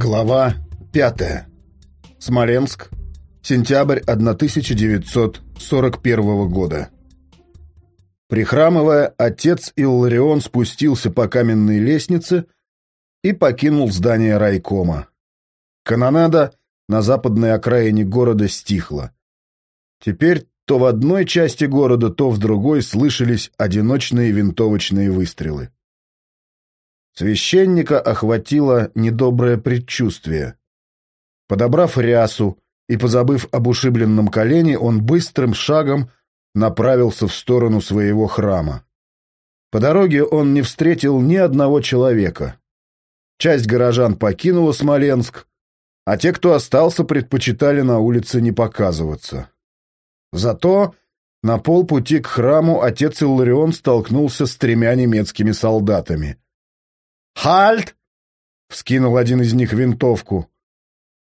Глава 5. Смоленск. Сентябрь 1941 года. Прихрамывая, отец Илларион спустился по каменной лестнице и покинул здание райкома. Канонада на западной окраине города стихла. Теперь то в одной части города, то в другой слышались одиночные винтовочные выстрелы. Священника охватило недоброе предчувствие. Подобрав рясу и позабыв об ушибленном колене, он быстрым шагом направился в сторону своего храма. По дороге он не встретил ни одного человека. Часть горожан покинула Смоленск, а те, кто остался, предпочитали на улице не показываться. Зато на полпути к храму отец Илларион столкнулся с тремя немецкими солдатами — «Хальт!» — вскинул один из них винтовку.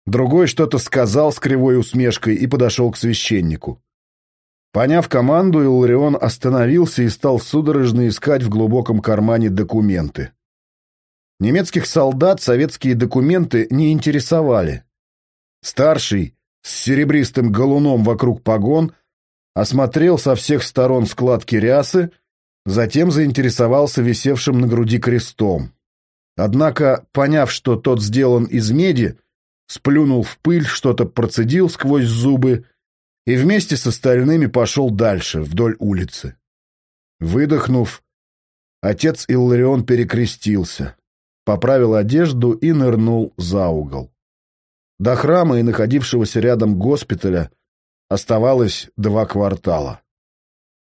Другой что-то сказал с кривой усмешкой и подошел к священнику. Поняв команду, Илларион остановился и стал судорожно искать в глубоком кармане документы. Немецких солдат советские документы не интересовали. Старший, с серебристым галуном вокруг погон, осмотрел со всех сторон складки рясы, затем заинтересовался висевшим на груди крестом. Однако, поняв, что тот сделан из меди, сплюнул в пыль, что-то процедил сквозь зубы и вместе с остальными пошел дальше, вдоль улицы. Выдохнув, отец Илларион перекрестился, поправил одежду и нырнул за угол. До храма и находившегося рядом госпиталя оставалось два квартала.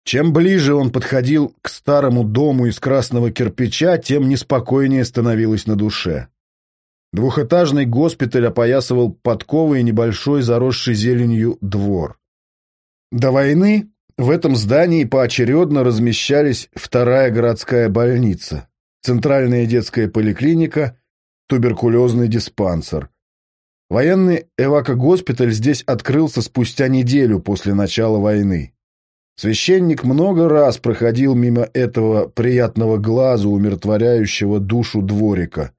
Чем ближе он подходил к старому дому из красного кирпича, тем неспокойнее становилось на душе. Двухэтажный госпиталь опоясывал подковый небольшой заросший зеленью двор. До войны в этом здании поочередно размещались вторая городская больница, центральная детская поликлиника, туберкулезный диспансер. Военный эвакогоспиталь здесь открылся спустя неделю после начала войны. Священник много раз проходил мимо этого приятного глазу, умиротворяющего душу дворика.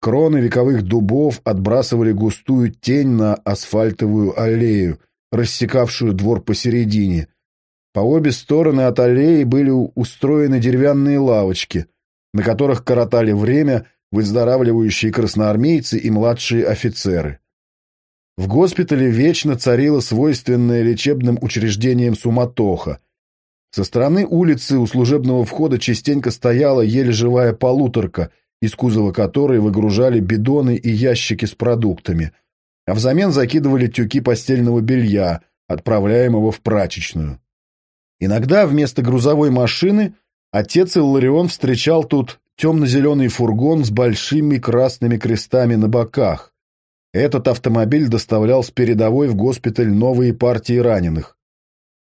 Кроны вековых дубов отбрасывали густую тень на асфальтовую аллею, рассекавшую двор посередине. По обе стороны от аллеи были устроены деревянные лавочки, на которых коротали время выздоравливающие красноармейцы и младшие офицеры. В госпитале вечно царила свойственная лечебным учреждениям суматоха. Со стороны улицы у служебного входа частенько стояла еле живая полуторка, из кузова которой выгружали бидоны и ящики с продуктами, а взамен закидывали тюки постельного белья, отправляемого в прачечную. Иногда вместо грузовой машины отец Илларион встречал тут темно-зеленый фургон с большими красными крестами на боках, этот автомобиль доставлял с передовой в госпиталь новые партии раненых.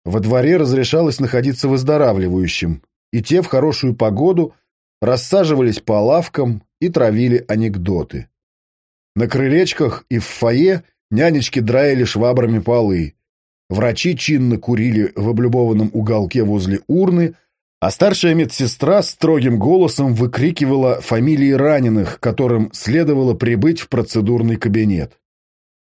Во дворе разрешалось находиться выздоравливающим, и те в хорошую погоду рассаживались по лавкам и травили анекдоты. На крылечках и в фойе нянечки драили швабрами полы. Врачи чинно курили в облюбованном уголке возле урны – а старшая медсестра строгим голосом выкрикивала фамилии раненых, которым следовало прибыть в процедурный кабинет.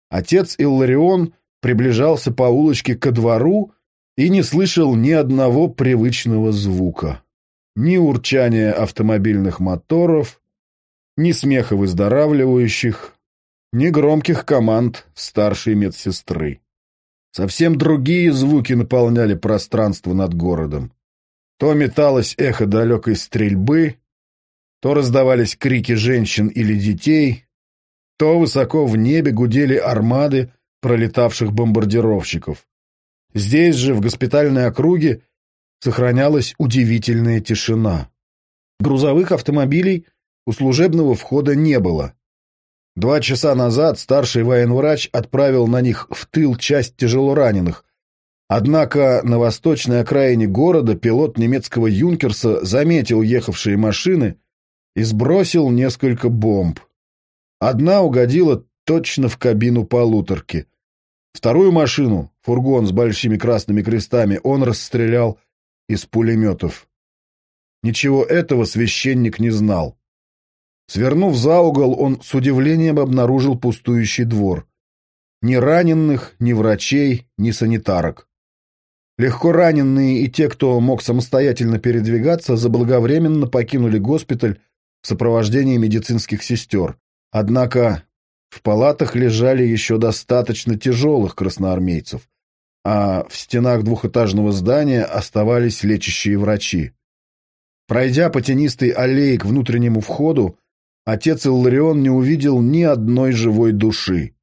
Отец Илларион приближался по улочке ко двору и не слышал ни одного привычного звука. Ни урчания автомобильных моторов, ни смеха выздоравливающих, ни громких команд старшей медсестры. Совсем другие звуки наполняли пространство над городом. То металось эхо далекой стрельбы, то раздавались крики женщин или детей, то высоко в небе гудели армады пролетавших бомбардировщиков. Здесь же, в госпитальной округе, сохранялась удивительная тишина. Грузовых автомобилей у служебного входа не было. Два часа назад старший военврач отправил на них в тыл часть тяжелораненых, Однако на восточной окраине города пилот немецкого «Юнкерса» заметил ехавшие машины и сбросил несколько бомб. Одна угодила точно в кабину полуторки. Вторую машину, фургон с большими красными крестами, он расстрелял из пулеметов. Ничего этого священник не знал. Свернув за угол, он с удивлением обнаружил пустующий двор. Ни раненых, ни врачей, ни санитарок. Легко раненые и те, кто мог самостоятельно передвигаться, заблаговременно покинули госпиталь в сопровождении медицинских сестер. Однако в палатах лежали еще достаточно тяжелых красноармейцев, а в стенах двухэтажного здания оставались лечащие врачи. Пройдя по тенистой аллее к внутреннему входу, отец Илларион не увидел ни одной живой души.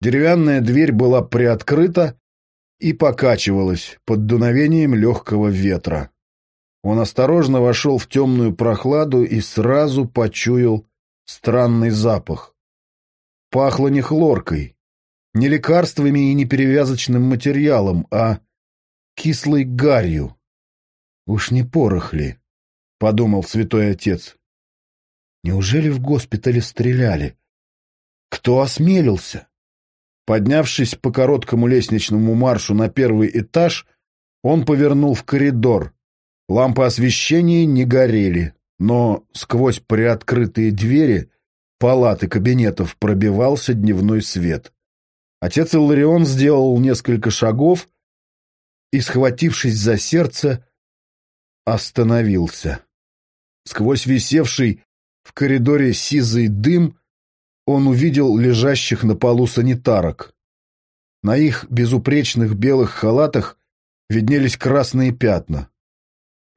Деревянная дверь была приоткрыта, и покачивалась под дуновением легкого ветра. Он осторожно вошел в темную прохладу и сразу почуял странный запах. Пахло не хлоркой, не лекарствами и не перевязочным материалом, а кислой гарью. «Уж не порох ли?» — подумал святой отец. «Неужели в госпитале стреляли? Кто осмелился?» Поднявшись по короткому лестничному маршу на первый этаж, он повернул в коридор. Лампы освещения не горели, но сквозь приоткрытые двери палаты кабинетов пробивался дневной свет. Отец Илларион сделал несколько шагов и, схватившись за сердце, остановился. Сквозь висевший в коридоре сизый дым он увидел лежащих на полу санитарок. На их безупречных белых халатах виднелись красные пятна.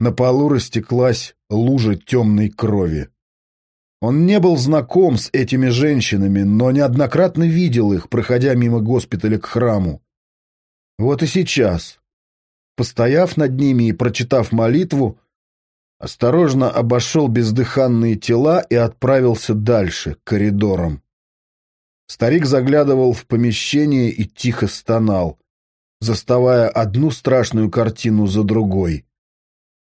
На полу растеклась лужа темной крови. Он не был знаком с этими женщинами, но неоднократно видел их, проходя мимо госпиталя к храму. Вот и сейчас, постояв над ними и прочитав молитву, осторожно обошел бездыханные тела и отправился дальше, коридором. Старик заглядывал в помещение и тихо стонал, заставая одну страшную картину за другой.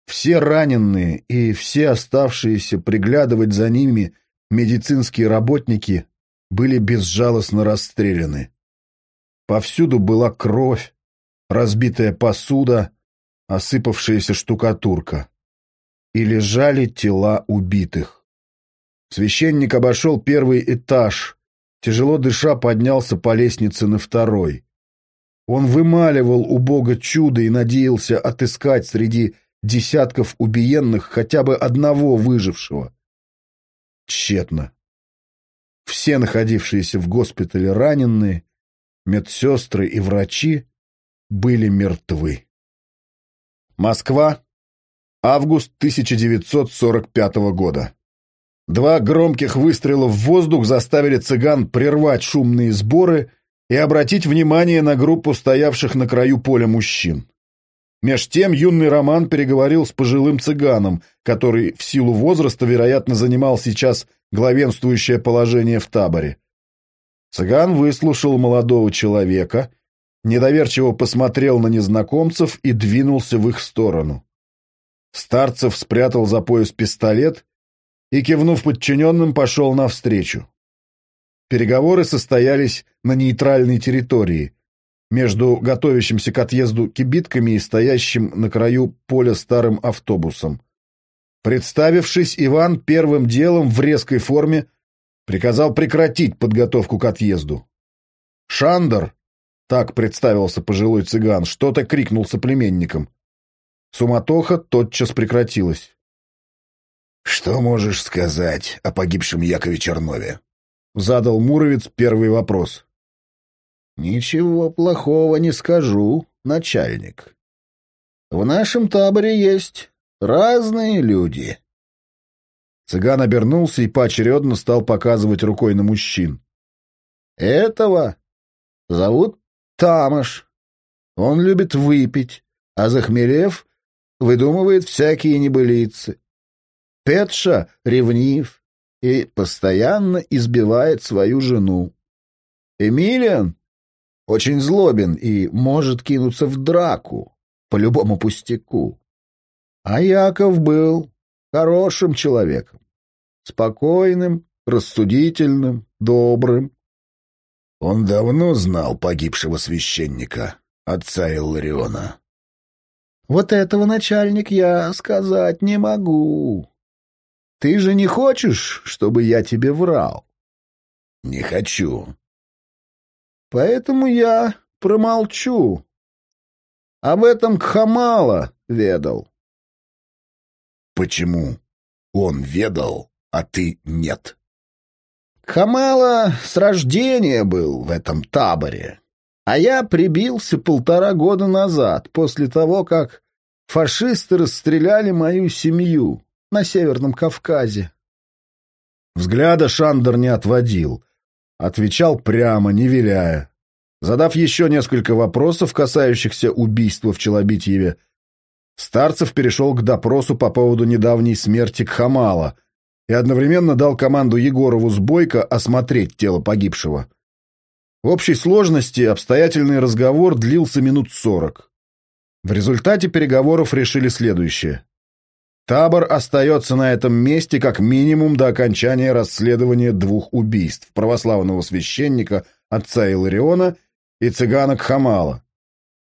Все раненые и все оставшиеся приглядывать за ними медицинские работники были безжалостно расстреляны. Повсюду была кровь, разбитая посуда, осыпавшаяся штукатурка и лежали тела убитых. Священник обошел первый этаж, тяжело дыша поднялся по лестнице на второй. Он вымаливал у Бога чудо и надеялся отыскать среди десятков убиенных хотя бы одного выжившего. Тщетно. Все находившиеся в госпитале раненые, медсестры и врачи были мертвы. Москва, Август 1945 года. Два громких выстрела в воздух заставили цыган прервать шумные сборы и обратить внимание на группу стоявших на краю поля мужчин. Меж тем юный Роман переговорил с пожилым цыганом, который в силу возраста, вероятно, занимал сейчас главенствующее положение в таборе. Цыган выслушал молодого человека, недоверчиво посмотрел на незнакомцев и двинулся в их сторону. Старцев спрятал за пояс пистолет и, кивнув подчиненным, пошел навстречу. Переговоры состоялись на нейтральной территории, между готовящимся к отъезду кибитками и стоящим на краю поля старым автобусом. Представившись, Иван первым делом в резкой форме приказал прекратить подготовку к отъезду. «Шандер!» — так представился пожилой цыган, что-то крикнул соплеменникам. Суматоха тотчас прекратилась. «Что можешь сказать о погибшем Якове Чернове?» — задал Муровец первый вопрос. «Ничего плохого не скажу, начальник. В нашем таборе есть разные люди». Цыган обернулся и поочередно стал показывать рукой на мужчин. «Этого зовут Тамаш. Он любит выпить, а захмелев, выдумывает всякие небылицы. Петша ревнив и постоянно избивает свою жену. Эмилиан очень злобен и может кинуться в драку по любому пустяку. А Яков был хорошим человеком, спокойным, рассудительным, добрым. Он давно знал погибшего священника, отца Иллариона. Вот этого, начальник, я сказать не могу. Ты же не хочешь, чтобы я тебе врал? Не хочу. Поэтому я промолчу. Об этом Кхамала ведал. Почему он ведал, а ты нет? Кхамала с рождения был в этом таборе, а я прибился полтора года назад, после того, как фашисты расстреляли мою семью на Северном Кавказе. Взгляда Шандер не отводил. Отвечал прямо, не виляя. Задав еще несколько вопросов, касающихся убийства в Челобитьеве, Старцев перешел к допросу по поводу недавней смерти Кхамала и одновременно дал команду Егорову с Бойко осмотреть тело погибшего. В общей сложности обстоятельный разговор длился минут сорок. В результате переговоров решили следующее. Табор остается на этом месте как минимум до окончания расследования двух убийств православного священника отца Илариона и цыгана Кхамала.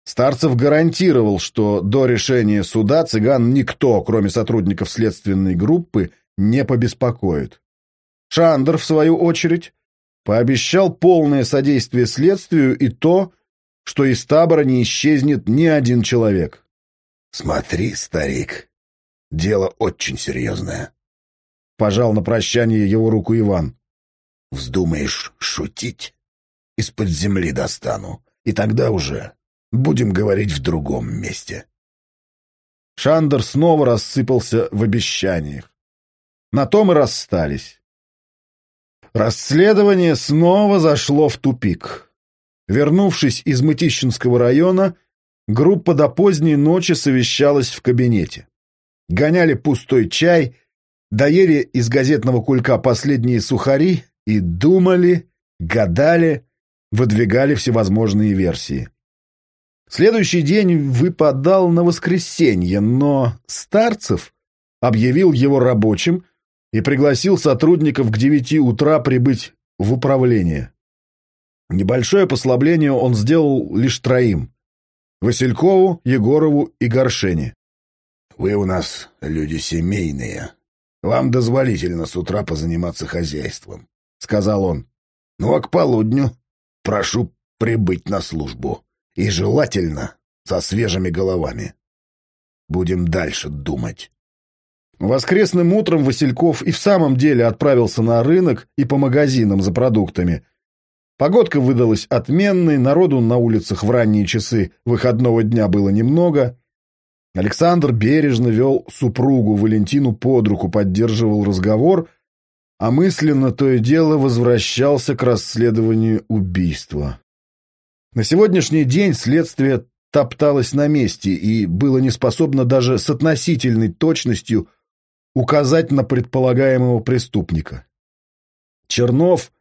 Старцев гарантировал, что до решения суда цыган никто, кроме сотрудников следственной группы, не побеспокоит. Шандер, в свою очередь, пообещал полное содействие следствию и то, что из табора не исчезнет ни один человек. «Смотри, старик, дело очень серьезное», — пожал на прощание его руку Иван. «Вздумаешь шутить? Из-под земли достану, и тогда уже Будем говорить в другом месте. Шандер снова рассыпался в обещаниях. На том и расстались. Расследование снова зашло в тупик. Вернувшись из Мытищинского района, группа до поздней ночи совещалась в кабинете. Гоняли пустой чай, доели из газетного кулька последние сухари и думали, гадали, выдвигали всевозможные версии. Следующий день выпадал на воскресенье, но Старцев объявил его рабочим и пригласил сотрудников к девяти утра прибыть в управление. Небольшое послабление он сделал лишь троим – Василькову, Егорову и Горшене. «Вы у нас люди семейные. Вам дозволительно с утра позаниматься хозяйством», — сказал он. «Ну а к полудню прошу прибыть на службу». И желательно со свежими головами. Будем дальше думать. Воскресным утром Васильков и в самом деле отправился на рынок и по магазинам за продуктами. Погодка выдалась отменной, народу на улицах в ранние часы выходного дня было немного. Александр бережно вел супругу Валентину под руку, поддерживал разговор, а мысленно то и дело возвращался к расследованию убийства. На сегодняшний день следствие топталось на месте и было не способно даже с относительной точностью указать на предполагаемого преступника. Чернов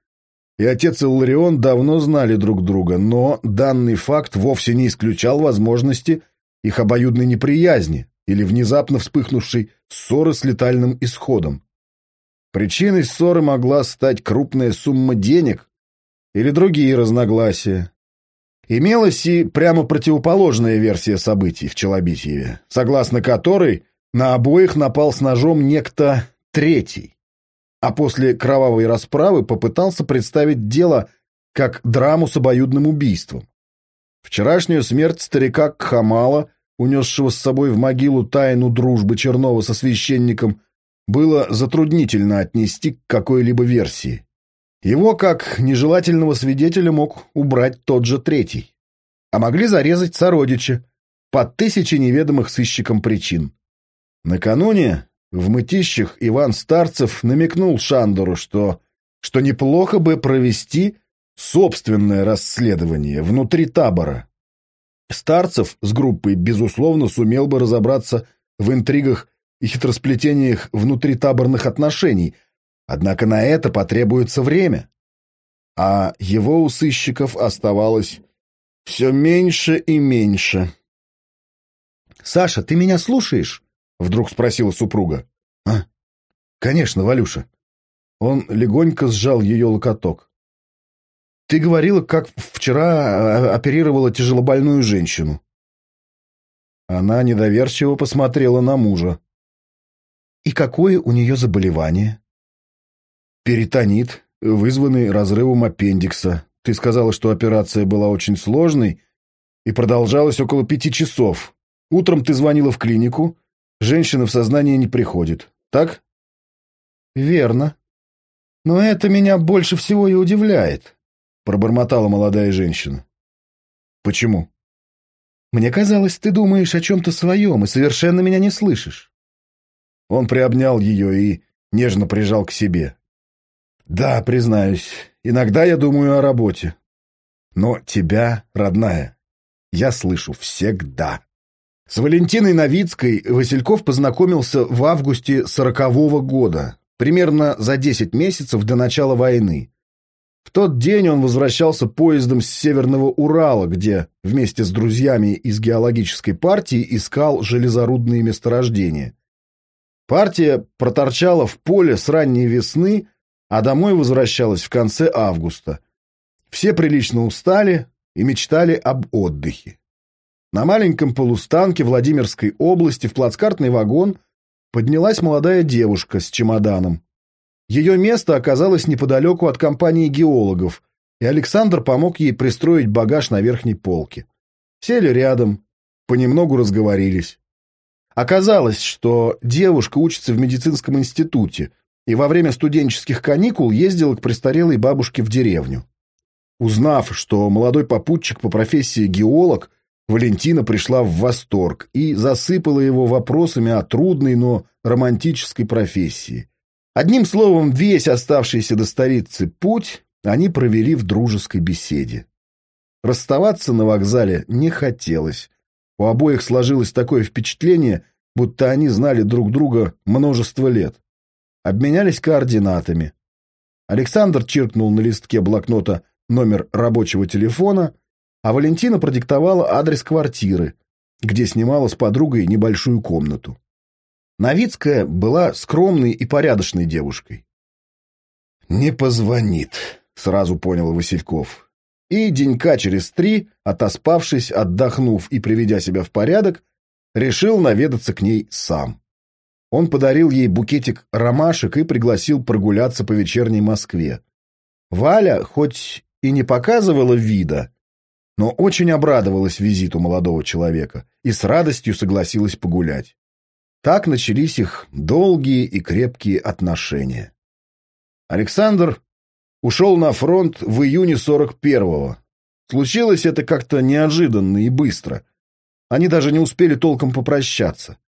и отец Илларион давно знали друг друга, но данный факт вовсе не исключал возможности их обоюдной неприязни или внезапно вспыхнувшей ссоры с летальным исходом. Причиной ссоры могла стать крупная сумма денег или другие разногласия, Имелась и прямо противоположная версия событий в Челобитьеве, согласно которой на обоих напал с ножом некто третий, а после кровавой расправы попытался представить дело как драму с обоюдным убийством. Вчерашнюю смерть старика Кхамала, унесшего с собой в могилу тайну дружбы Чернова со священником, было затруднительно отнести к какой-либо версии. Его, как нежелательного свидетеля, мог убрать тот же третий. А могли зарезать сородича по тысяче неведомых сыщикам причин. Накануне в мытищах Иван Старцев намекнул Шандору, что, что неплохо бы провести собственное расследование внутри табора. Старцев с группой, безусловно, сумел бы разобраться в интригах и хитросплетениях внутритаборных отношений, Однако на это потребуется время. А его у сыщиков оставалось все меньше и меньше. «Саша, ты меня слушаешь?» — вдруг спросила супруга. «А, конечно, Валюша». Он легонько сжал ее локоток. «Ты говорила, как вчера а, оперировала тяжелобольную женщину». Она недоверчиво посмотрела на мужа. И какое у нее заболевание? Перитонит, вызванный разрывом аппендикса. Ты сказала, что операция была очень сложной и продолжалась около пяти часов. Утром ты звонила в клинику, женщина в сознание не приходит. Так? Верно. Но это меня больше всего и удивляет, пробормотала молодая женщина. Почему? Мне казалось, ты думаешь о чем-то своем и совершенно меня не слышишь. Он приобнял ее и нежно прижал к себе. Да, признаюсь, иногда я думаю о работе. Но тебя, родная, я слышу всегда. С Валентиной Новицкой Васильков познакомился в августе сорокового года, примерно за десять месяцев до начала войны. В тот день он возвращался поездом с Северного Урала, где вместе с друзьями из геологической партии искал железорудные месторождения. Партия проторчала в поле с ранней весны, а домой возвращалась в конце августа. Все прилично устали и мечтали об отдыхе. На маленьком полустанке Владимирской области в плацкартный вагон поднялась молодая девушка с чемоданом. Ее место оказалось неподалеку от компании геологов, и Александр помог ей пристроить багаж на верхней полке. Сели рядом, понемногу разговорились. Оказалось, что девушка учится в медицинском институте и во время студенческих каникул ездила к престарелой бабушке в деревню. Узнав, что молодой попутчик по профессии геолог – Валентина пришла в восторг и засыпала его вопросами о трудной, но романтической профессии. Одним словом, весь оставшийся до столицы путь они провели в дружеской беседе. Расставаться на вокзале не хотелось. У обоих сложилось такое впечатление, будто они знали друг друга множество лет. Обменялись координатами. Александр чиркнул на листке блокнота номер рабочего телефона – а Валентина продиктовала адрес квартиры, где снимала с подругой небольшую комнату. Новицкая была скромной и порядочной девушкой. «Не позвонит», — сразу понял Васильков. И денька через три, отоспавшись, отдохнув и приведя себя в порядок, решил наведаться к ней сам. Он подарил ей букетик ромашек и пригласил прогуляться по вечерней Москве. Валя, хоть и не показывала вида, но очень обрадовалась визиту молодого человека и с радостью согласилась погулять. Так начались их долгие и крепкие отношения. Александр ушел на фронт в июне 41-го. Случилось это как-то неожиданно и быстро. Они даже не успели толком попрощаться.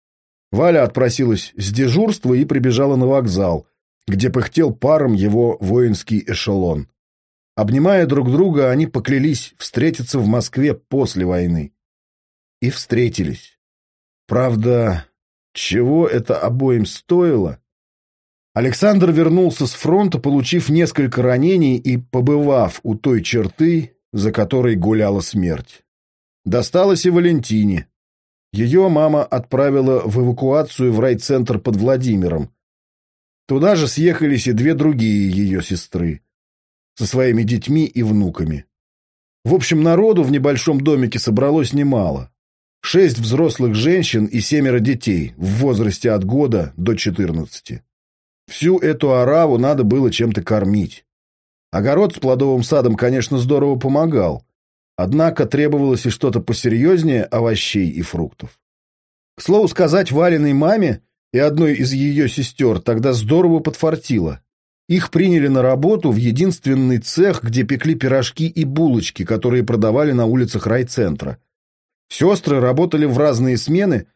Валя отпросилась с дежурства и прибежала на вокзал, где пыхтел паром его воинский эшелон. Обнимая друг друга, они поклялись встретиться в Москве после войны. И встретились. Правда, чего это обоим стоило? Александр вернулся с фронта, получив несколько ранений и побывав у той черты, за которой гуляла смерть. Досталось и Валентине. Ее мама отправила в эвакуацию в райцентр под Владимиром. Туда же съехались и две другие ее сестры со своими детьми и внуками. В общем, народу в небольшом домике собралось немало. Шесть взрослых женщин и семеро детей в возрасте от года до четырнадцати. Всю эту ораву надо было чем-то кормить. Огород с плодовым садом, конечно, здорово помогал, однако требовалось и что-то посерьезнее овощей и фруктов. К слову сказать, Валиной маме и одной из ее сестер тогда здорово подфартило. Их приняли на работу в единственный цех, где пекли пирожки и булочки, которые продавали на улицах райцентра. Сестры работали в разные смены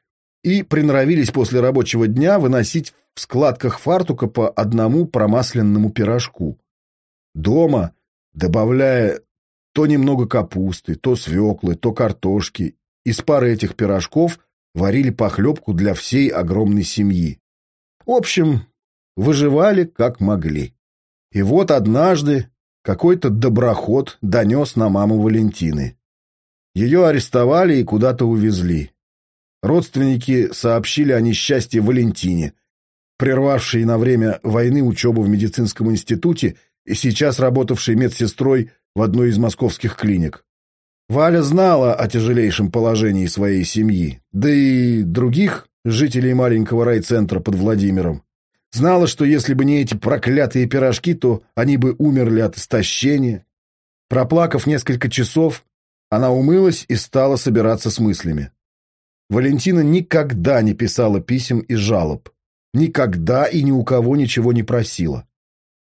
и приноровились после рабочего дня выносить в складках фартука по одному промасленному пирожку. Дома, добавляя то немного капусты, то свеклы, то картошки, из пары этих пирожков варили похлебку для всей огромной семьи. В общем, выживали как могли. И вот однажды какой-то доброход донес на маму Валентины. Ее арестовали и куда-то увезли. Родственники сообщили о несчастье Валентине, прервавшей на время войны учебу в медицинском институте и сейчас работавшей медсестрой в одной из московских клиник. Валя знала о тяжелейшем положении своей семьи, да и других жителей маленького райцентра под Владимиром. Знала, что если бы не эти проклятые пирожки, то они бы умерли от истощения. Проплакав несколько часов, она умылась и стала собираться с мыслями. Валентина никогда не писала писем и жалоб. Никогда и ни у кого ничего не просила.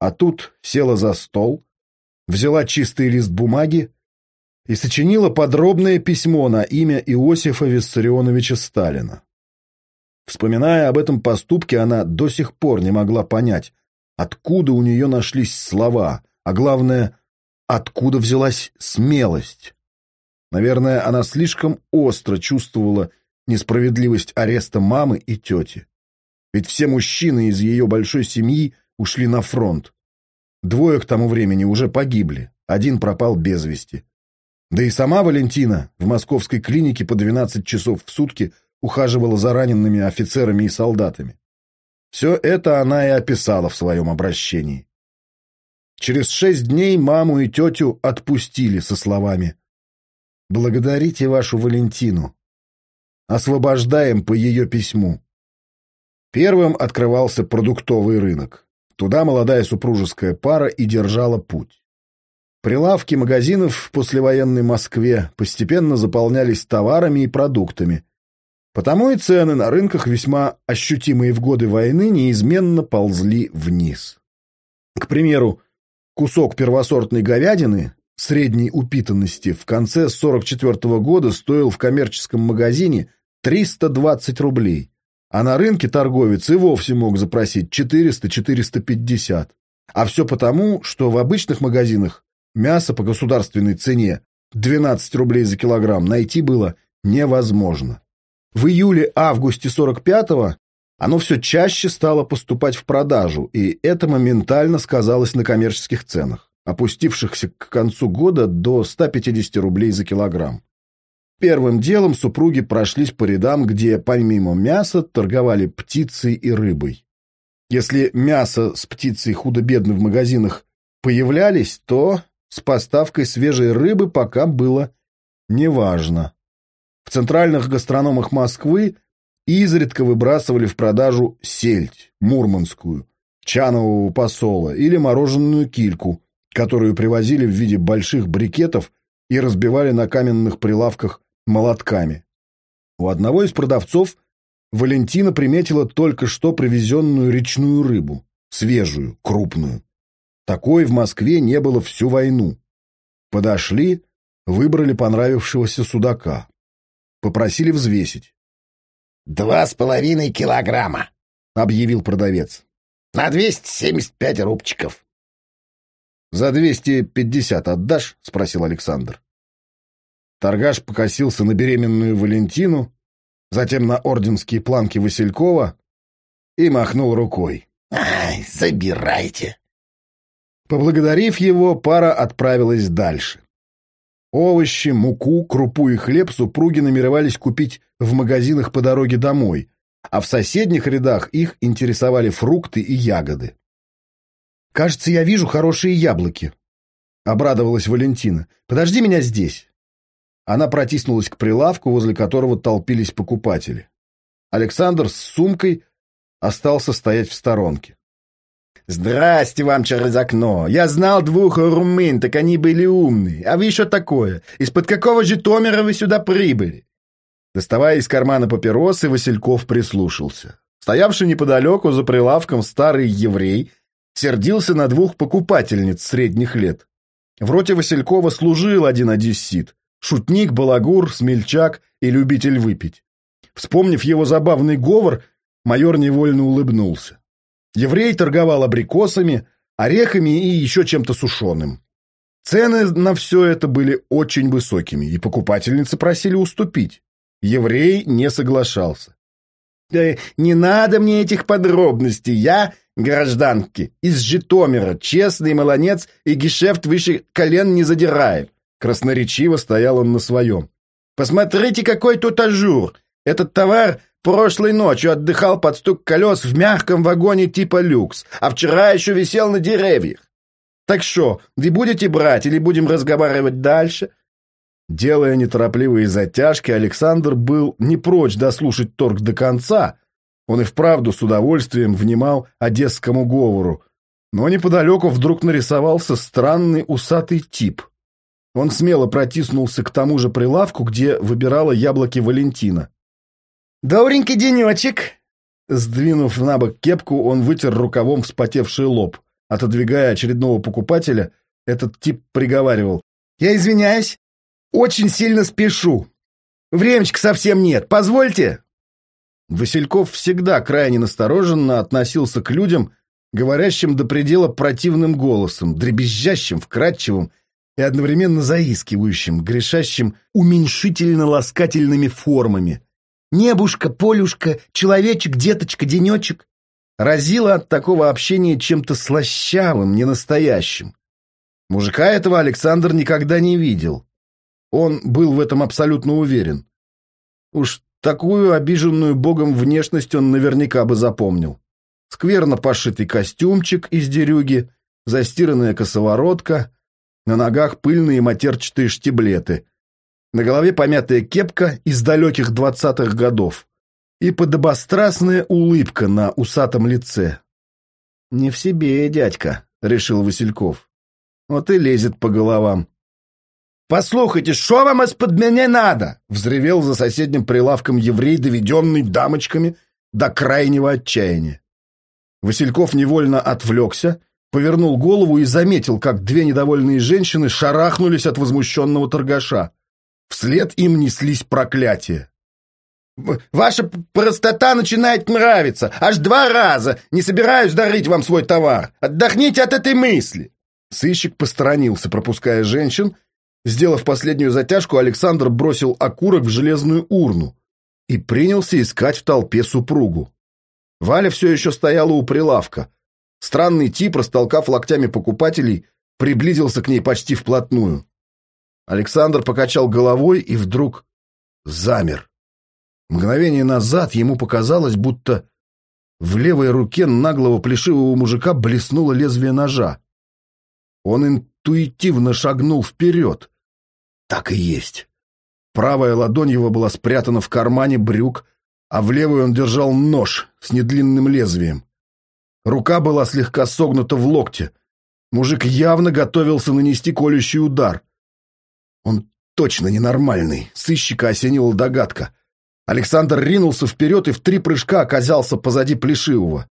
А тут села за стол, взяла чистый лист бумаги и сочинила подробное письмо на имя Иосифа Виссарионовича Сталина. Вспоминая об этом поступке, она до сих пор не могла понять, откуда у нее нашлись слова, а главное, откуда взялась смелость. Наверное, она слишком остро чувствовала несправедливость ареста мамы и тети. Ведь все мужчины из ее большой семьи ушли на фронт. Двое к тому времени уже погибли, один пропал без вести. Да и сама Валентина в московской клинике по 12 часов в сутки ухаживала за ранеными офицерами и солдатами. Все это она и описала в своем обращении. Через шесть дней маму и тетю отпустили со словами «Благодарите вашу Валентину. Освобождаем по ее письму». Первым открывался продуктовый рынок. Туда молодая супружеская пара и держала путь. Прилавки магазинов в послевоенной Москве постепенно заполнялись товарами и продуктами. Потому и цены на рынках, весьма ощутимые в годы войны, неизменно ползли вниз. К примеру, кусок первосортной говядины средней упитанности в конце 44 -го года стоил в коммерческом магазине 320 рублей, а на рынке торговец и вовсе мог запросить 400-450. А все потому, что в обычных магазинах мясо по государственной цене 12 рублей за килограмм найти было невозможно. В июле-августе 45-го оно все чаще стало поступать в продажу, и это моментально сказалось на коммерческих ценах, опустившихся к концу года до 150 рублей за килограмм. Первым делом супруги прошлись по рядам, где помимо мяса торговали птицей и рыбой. Если мясо с птицей худо-бедно в магазинах появлялись, то с поставкой свежей рыбы пока было неважно. В центральных гастрономах Москвы изредка выбрасывали в продажу сельдь, мурманскую, чанового посола или мороженую кильку, которую привозили в виде больших брикетов и разбивали на каменных прилавках молотками. У одного из продавцов Валентина приметила только что привезенную речную рыбу, свежую, крупную. Такой в Москве не было всю войну. Подошли, выбрали понравившегося судака. Попросили взвесить. «Два с половиной килограмма», — объявил продавец. «На двести семьдесят пять рубчиков». «За двести пятьдесят отдашь?» — спросил Александр. Торгаш покосился на беременную Валентину, затем на орденские планки Василькова и махнул рукой. «Ай, забирайте!» Поблагодарив его, пара отправилась дальше. Овощи, муку, крупу и хлеб супруги намеревались купить в магазинах по дороге домой, а в соседних рядах их интересовали фрукты и ягоды. «Кажется, я вижу хорошие яблоки», — обрадовалась Валентина. «Подожди меня здесь». Она протиснулась к прилавку, возле которого толпились покупатели. Александр с сумкой остался стоять в сторонке. «Здрасте вам через окно! Я знал двух румын, так они были умные. А вы еще такое? Из-под какого Житомира вы сюда прибыли?» Доставая из кармана папиросы, Васильков прислушался. Стоявший неподалеку за прилавком старый еврей сердился на двух покупательниц средних лет. В роте Василькова служил один одессит. Шутник, балагур, смельчак и любитель выпить. Вспомнив его забавный говор, майор невольно улыбнулся. Еврей торговал абрикосами, орехами и еще чем-то сушеным. Цены на все это были очень высокими, и покупательницы просили уступить. Еврей не соглашался. «Да не надо мне этих подробностей, я, гражданки, из Житомира, честный молодец и гешефт выше колен не задирает. Красноречиво стоял он на своем. «Посмотрите, какой тут ажур! Этот товар прошлой ночью отдыхал под стук колес в мягком вагоне типа люкс, а вчера еще висел на деревьях. Так что, вы будете брать или будем разговаривать дальше?» Делая неторопливые затяжки, Александр был не прочь дослушать торг до конца. Он и вправду с удовольствием внимал одесскому говору. Но неподалеку вдруг нарисовался странный усатый тип. Он смело протиснулся к тому же прилавку, где выбирала яблоки Валентина. «Добренький денечек!» Сдвинув на бок кепку, он вытер рукавом вспотевший лоб. Отодвигая очередного покупателя, этот тип приговаривал. «Я извиняюсь, очень сильно спешу. Времечка совсем нет, позвольте!» Васильков всегда крайне настороженно относился к людям, говорящим до предела противным голосом, дребезжащим, вкрадчивым и одновременно заискивающим, грешащим уменьшительно-ласкательными формами. «Небушка, Полюшка, человечек, деточка, денечек» разило от такого общения чем-то слащавым, ненастоящим. Мужика этого Александр никогда не видел. Он был в этом абсолютно уверен. Уж такую обиженную богом внешность он наверняка бы запомнил. Скверно пошитый костюмчик из дерюги, застиранная косоворотка, на ногах пыльные матерчатые штиблеты, на голове помятая кепка из далеких двадцатых годов и подобострастная улыбка на усатом лице. «Не в себе, дядька», — решил Васильков. «Вот и лезет по головам». «Послухайте, что вам из-под меня надо?» — взревел за соседним прилавком еврей, доведенный дамочками до крайнего отчаяния. Васильков невольно отвлекся, повернул голову и заметил, как две недовольные женщины шарахнулись от возмущенного торгаша. Вслед им неслись проклятия. «Ваша простота начинает нравиться. Аж два раза. Не собираюсь дарить вам свой товар. Отдохните от этой мысли». Сыщик посторонился, пропуская женщин. Сделав последнюю затяжку, Александр бросил окурок в железную урну и принялся искать в толпе супругу. Валя все еще стояла у прилавка. Странный тип, растолкав локтями покупателей, приблизился к ней почти вплотную. Александр покачал головой и вдруг замер. Мгновение назад ему показалось, будто в левой руке наглого плешивого мужика блеснуло лезвие ножа. Он интуитивно шагнул вперед. Так и есть. Правая ладонь его была спрятана в кармане брюк, а в левой он держал нож с недлинным лезвием. Рука была слегка согнута в локте. Мужик явно готовился нанести колющий удар. Он точно ненормальный. Сыщика осенила догадка. Александр ринулся вперед и в три прыжка оказался позади Плешивого.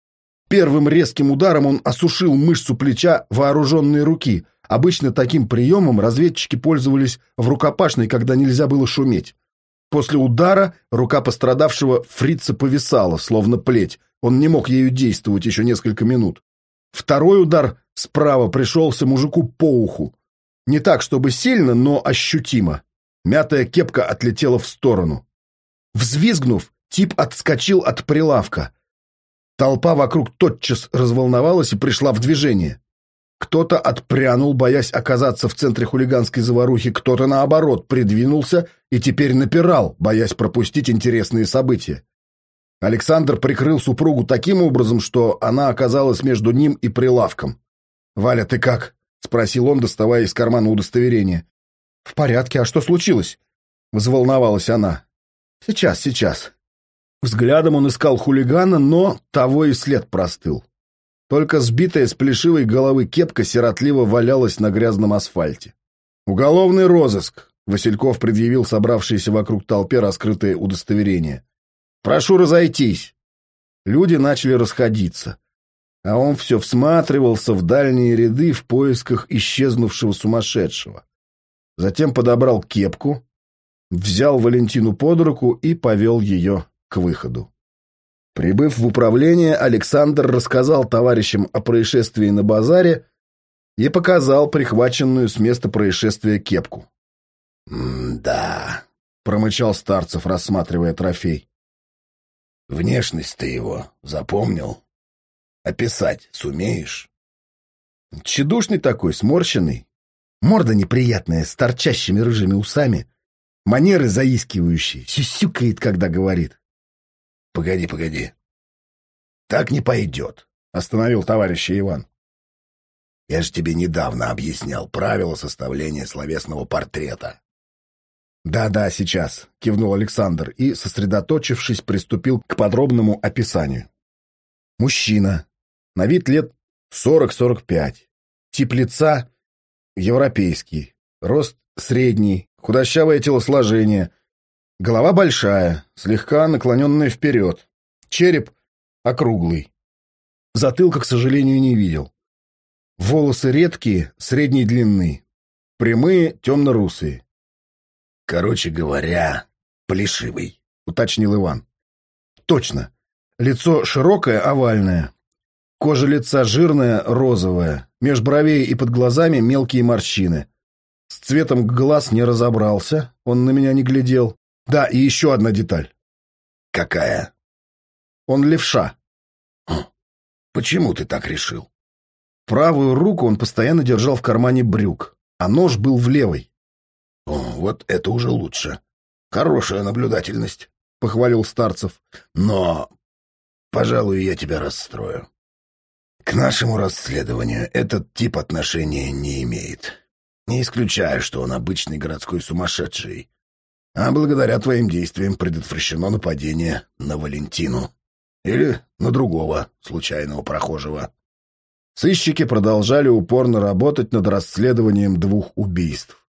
Первым резким ударом он осушил мышцу плеча вооруженной руки. Обычно таким приемом разведчики пользовались в рукопашной, когда нельзя было шуметь. После удара рука пострадавшего фрица повисала, словно плеть. Он не мог ею действовать еще несколько минут. Второй удар справа пришелся мужику по уху. Не так, чтобы сильно, но ощутимо. Мятая кепка отлетела в сторону. Взвизгнув, тип отскочил от прилавка. Толпа вокруг тотчас разволновалась и пришла в движение. Кто-то отпрянул, боясь оказаться в центре хулиганской заварухи, кто-то, наоборот, придвинулся и теперь напирал, боясь пропустить интересные события. Александр прикрыл супругу таким образом, что она оказалась между ним и прилавком. «Валя, ты как?» — спросил он, доставая из кармана удостоверение. «В порядке, а что случилось?» — взволновалась она. «Сейчас, сейчас». Взглядом он искал хулигана, но того и след простыл. Только сбитая с плешивой головы кепка сиротливо валялась на грязном асфальте. «Уголовный розыск», — Васильков предъявил собравшиеся вокруг толпе раскрытое удостоверение. «Прошу разойтись». Люди начали расходиться а он все всматривался в дальние ряды в поисках исчезнувшего сумасшедшего. Затем подобрал кепку, взял Валентину под руку и повел ее к выходу. Прибыв в управление, Александр рассказал товарищам о происшествии на базаре и показал прихваченную с места происшествия кепку. «Да», — промычал Старцев, рассматривая трофей. «Внешность ты его запомнил?» Описать сумеешь? Чедушный такой, сморщенный. Морда неприятная, с торчащими рыжими усами. Манеры заискивающие. Сюсюкает, когда говорит. Погоди, погоди. Так не пойдет, остановил товарища Иван. Я же тебе недавно объяснял правила составления словесного портрета. «Да-да, сейчас», — кивнул Александр и, сосредоточившись, приступил к подробному описанию. Мужчина. На вид лет 40-45. Тип лица европейский. Рост средний, худощавое телосложение. Голова большая, слегка наклоненная вперед. Череп округлый. Затылка, к сожалению, не видел. Волосы редкие, средней длины. Прямые, темно-русые. Короче говоря, плешивый, уточнил Иван. Точно. Лицо широкое, овальное. Кожа лица жирная, розовая. Меж бровей и под глазами мелкие морщины. С цветом глаз не разобрался, он на меня не глядел. Да, и еще одна деталь. Какая? Он левша. Хм. Почему ты так решил? Правую руку он постоянно держал в кармане брюк, а нож был в левой. О, вот это уже лучше. Хорошая наблюдательность, — похвалил Старцев. Но, пожалуй, я тебя расстрою. К нашему расследованию этот тип отношения не имеет. Не исключаю, что он обычный городской сумасшедший. А благодаря твоим действиям предотвращено нападение на Валентину. Или на другого случайного прохожего. Сыщики продолжали упорно работать над расследованием двух убийств.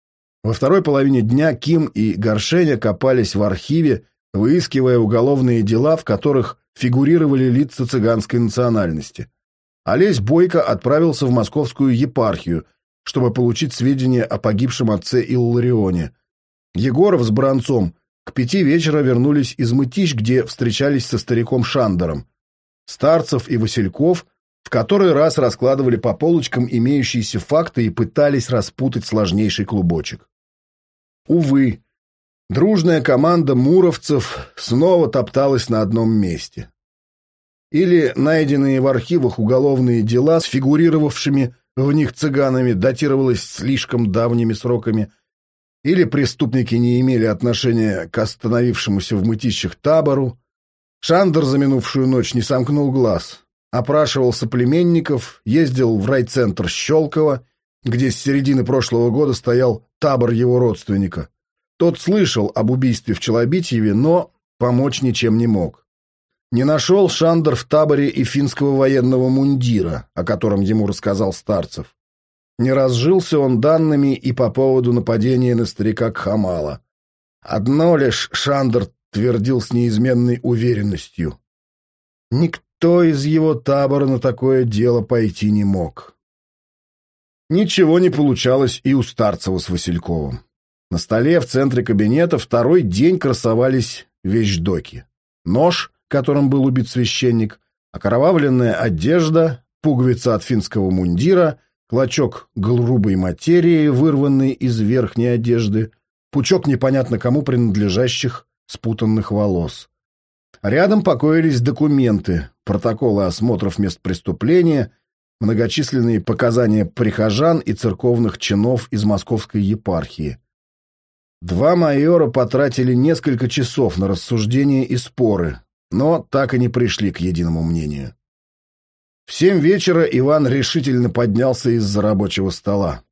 Во второй половине дня Ким и Горшеня копались в архиве, выискивая уголовные дела, в которых фигурировали лица цыганской национальности. Олесь Бойко отправился в московскую епархию, чтобы получить сведения о погибшем отце Илларионе. Егоров с Бранцом к пяти вечера вернулись из Мытищ, где встречались со стариком Шандером. Старцев и Васильков в который раз раскладывали по полочкам имеющиеся факты и пытались распутать сложнейший клубочек. Увы, дружная команда муровцев снова топталась на одном месте. Или найденные в архивах уголовные дела с фигурировавшими в них цыганами датировалось слишком давними сроками, или преступники не имели отношения к остановившемуся в мытищах табору. Шандер за минувшую ночь не сомкнул глаз, опрашивал соплеменников, ездил в райцентр Щелково, где с середины прошлого года стоял табор его родственника. Тот слышал об убийстве в Челобитьеве, но помочь ничем не мог. Не нашел Шандер в таборе и финского военного мундира, о котором ему рассказал Старцев. Не разжился он данными и по поводу нападения на старика Кхамала. Одно лишь Шандер твердил с неизменной уверенностью. Никто из его табора на такое дело пойти не мог. Ничего не получалось и у Старцева с Васильковым. На столе в центре кабинета второй день красовались вещдоки. Нож, которым был убит священник, окровавленная одежда, пуговица от финского мундира, клочок грубой материи, вырванный из верхней одежды, пучок непонятно кому принадлежащих спутанных волос. Рядом покоились документы, протоколы осмотров мест преступления, многочисленные показания прихожан и церковных чинов из московской епархии. Два майора потратили несколько часов на рассуждения и споры, но так и не пришли к единому мнению. В семь вечера Иван решительно поднялся из-за рабочего стола.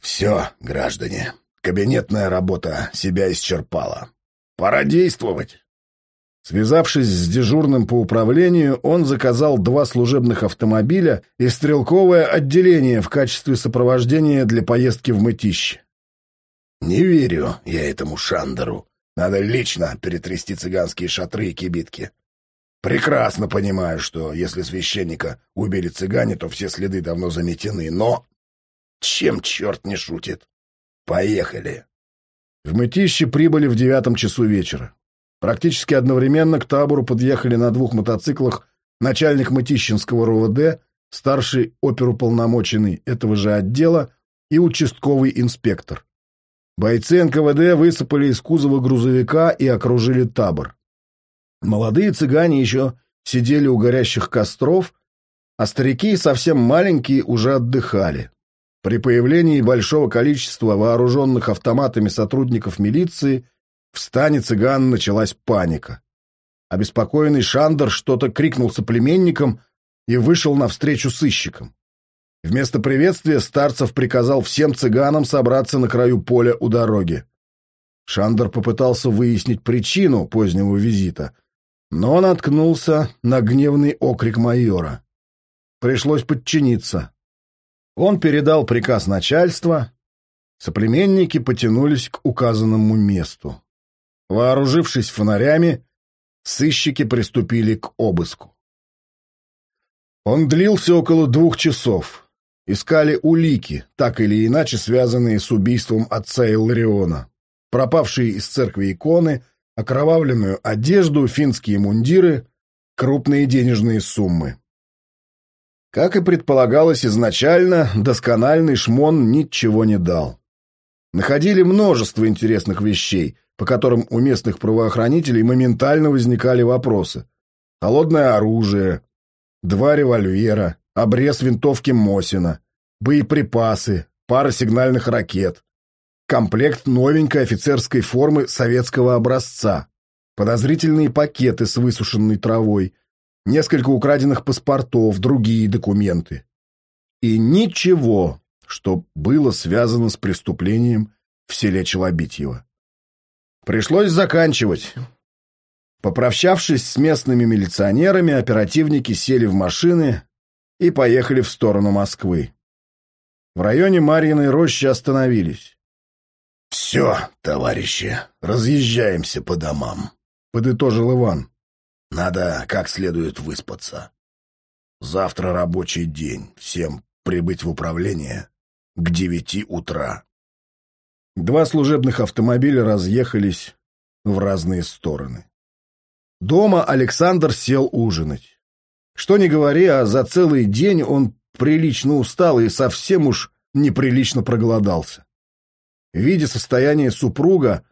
«Все, граждане, кабинетная работа себя исчерпала. Пора действовать». Связавшись с дежурным по управлению, он заказал два служебных автомобиля и стрелковое отделение в качестве сопровождения для поездки в Мытищ. «Не верю я этому Шандеру. Надо лично перетрясти цыганские шатры и кибитки. Прекрасно понимаю, что если священника убили цыгане, то все следы давно заметены, но... Чем черт не шутит? Поехали!» В Мытище прибыли в девятом часу вечера. Практически одновременно к табору подъехали на двух мотоциклах начальник Мытищинского РОВД, старший оперуполномоченный этого же отдела и участковый инспектор. Бойцы НКВД высыпали из кузова грузовика и окружили табор. Молодые цыгане еще сидели у горящих костров, а старики, совсем маленькие, уже отдыхали. При появлении большого количества вооруженных автоматами сотрудников милиции – в стане цыган началась паника. Обеспокоенный Шандер что-то крикнул соплеменникам и вышел навстречу сыщикам. Вместо приветствия Старцев приказал всем цыганам собраться на краю поля у дороги. Шандер попытался выяснить причину позднего визита, но наткнулся на гневный окрик майора. Пришлось подчиниться. Он передал приказ начальства, соплеменники потянулись к указанному месту. Вооружившись фонарями, сыщики приступили к обыску. Он длился около двух часов. Искали улики, так или иначе связанные с убийством отца Иллариона. Пропавшие из церкви иконы, окровавленную одежду, финские мундиры, крупные денежные суммы. Как и предполагалось изначально, доскональный шмон ничего не дал. Находили множество интересных вещей, по которым у местных правоохранителей моментально возникали вопросы. Холодное оружие, два револьвера, обрез винтовки Мосина, боеприпасы, пара сигнальных ракет, комплект новенькой офицерской формы советского образца, подозрительные пакеты с высушенной травой, несколько украденных паспортов, другие документы. И ничего, что было связано с преступлением в селе Челобитьево. Пришлось заканчивать. Попрощавшись с местными милиционерами, оперативники сели в машины и поехали в сторону Москвы. В районе Марьиной рощи остановились. «Все, товарищи, разъезжаемся по домам», — подытожил Иван. «Надо как следует выспаться. Завтра рабочий день, всем прибыть в управление к девяти утра». Два служебных автомобиля разъехались в разные стороны. Дома Александр сел ужинать. Что ни говори, а за целый день он прилично устал и совсем уж неприлично проголодался. Видя состояние супруга,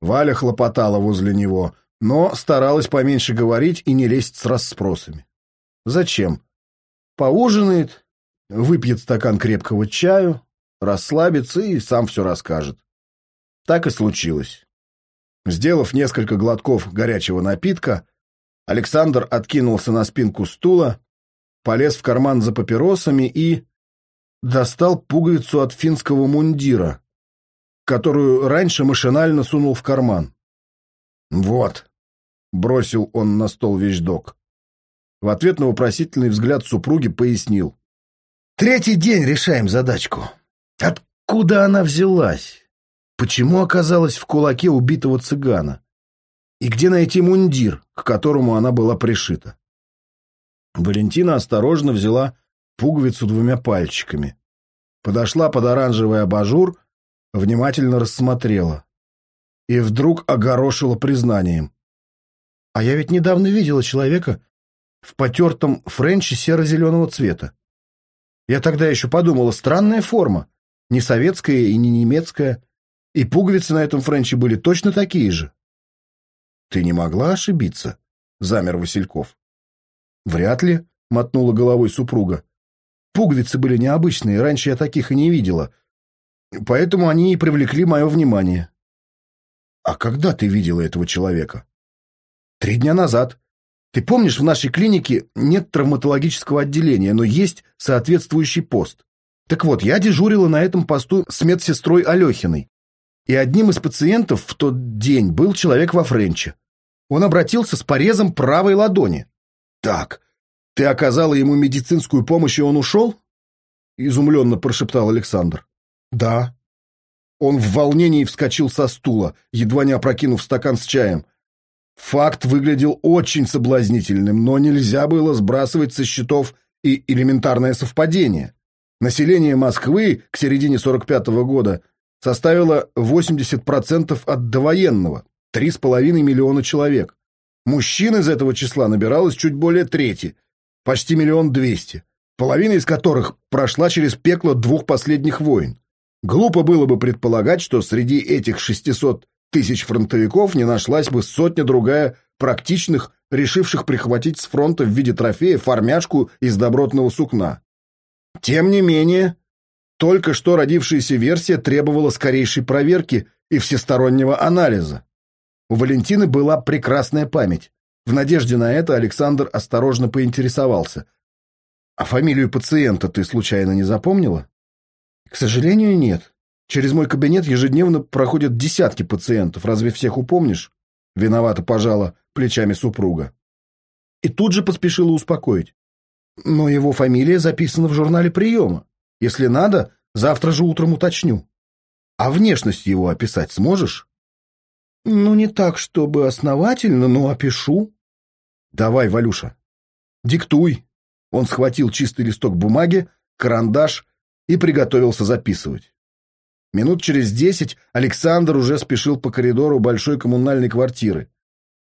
Валя хлопотала возле него, но старалась поменьше говорить и не лезть с расспросами. Зачем? Поужинает, выпьет стакан крепкого чаю, расслабится и сам все расскажет. Так и случилось. Сделав несколько глотков горячего напитка, Александр откинулся на спинку стула, полез в карман за папиросами и достал пуговицу от финского мундира, которую раньше машинально сунул в карман. «Вот», — бросил он на стол вещдок. В ответ на вопросительный взгляд супруги пояснил. «Третий день решаем задачку. Откуда она взялась? Почему оказалась в кулаке убитого цыгана? И где найти мундир, к которому она была пришита? Валентина осторожно взяла пуговицу двумя пальчиками. Подошла под оранжевый абажур, внимательно рассмотрела. И вдруг огорошила признанием. А я ведь недавно видела человека в потертом френче серо-зеленого цвета. Я тогда еще подумала, странная форма, не советская и не немецкая, и пуговицы на этом френче были точно такие же. — Ты не могла ошибиться? — замер Васильков. — Вряд ли, — мотнула головой супруга. Пуговицы были необычные, раньше я таких и не видела. Поэтому они и привлекли мое внимание. — А когда ты видела этого человека? — Три дня назад. Ты помнишь, в нашей клинике нет травматологического отделения, но есть соответствующий пост. Так вот, я дежурила на этом посту с медсестрой Алехиной и одним из пациентов в тот день был человек во Френче. Он обратился с порезом правой ладони. «Так, ты оказала ему медицинскую помощь, и он ушел?» Изумленно прошептал Александр. «Да». Он в волнении вскочил со стула, едва не опрокинув стакан с чаем. Факт выглядел очень соблазнительным, но нельзя было сбрасывать со счетов и элементарное совпадение. Население Москвы к середине 45 -го года составила 80% от довоенного, 3,5 миллиона человек. Мужчин из этого числа набиралось чуть более трети, почти миллион двести, половина из которых прошла через пекло двух последних войн. Глупо было бы предполагать, что среди этих 600 тысяч фронтовиков не нашлась бы сотня-другая практичных, решивших прихватить с фронта в виде трофея формячку из добротного сукна. Тем не менее, только что родившаяся версия требовала скорейшей проверки и всестороннего анализа. У Валентины была прекрасная память. В надежде на это Александр осторожно поинтересовался. «А фамилию пациента ты случайно не запомнила?» «К сожалению, нет», Через мой кабинет ежедневно проходят десятки пациентов. Разве всех упомнишь? Виновато пожала плечами супруга. И тут же поспешила успокоить. Но его фамилия записана в журнале приема. Если надо, завтра же утром уточню. А внешность его описать сможешь? Ну, не так, чтобы основательно, но опишу. Давай, Валюша. Диктуй. Он схватил чистый листок бумаги, карандаш и приготовился записывать. Минут через десять Александр уже спешил по коридору большой коммунальной квартиры.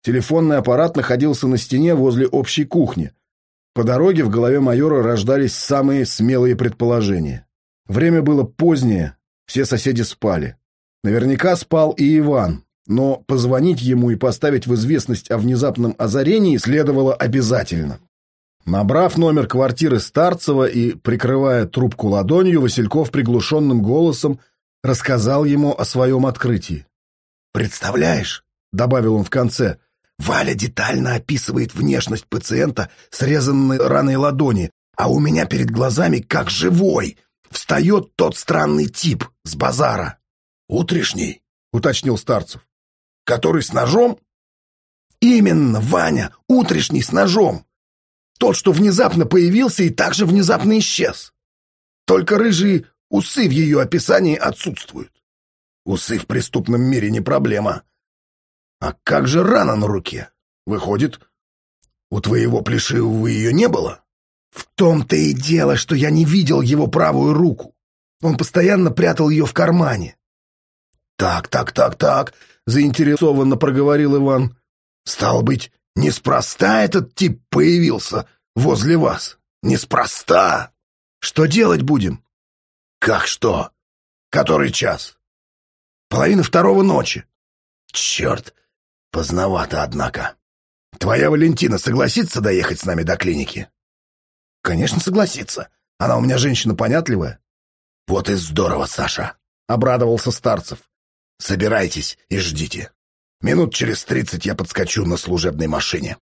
Телефонный аппарат находился на стене возле общей кухни. По дороге в голове майора рождались самые смелые предположения. Время было позднее, все соседи спали. Наверняка спал и Иван, но позвонить ему и поставить в известность о внезапном озарении следовало обязательно. Набрав номер квартиры Старцева и прикрывая трубку ладонью, Васильков приглушенным голосом рассказал ему о своем открытии. «Представляешь?» — добавил он в конце. «Валя детально описывает внешность пациента, срезанной раной ладони, а у меня перед глазами, как живой, встает тот странный тип с базара». «Утрешний?» — уточнил Старцев. «Который с ножом?» «Именно, Ваня, утрешний с ножом. Тот, что внезапно появился и также внезапно исчез. Только рыжие усы в ее описании отсутствуют. Усы в преступном мире не проблема. А как же рана на руке? Выходит, у твоего плешивого ее не было? В том-то и дело, что я не видел его правую руку. Он постоянно прятал ее в кармане. «Так, так, так, так», — заинтересованно проговорил Иван. «Стал быть, Неспроста этот тип появился возле вас. Неспроста. Что делать будем? Как что? Который час? Половина второго ночи. Черт, поздновато, однако. Твоя Валентина согласится доехать с нами до клиники? Конечно, согласится. Она у меня женщина понятливая. Вот и здорово, Саша, — обрадовался Старцев. Собирайтесь и ждите. Минут через тридцать я подскочу на служебной машине.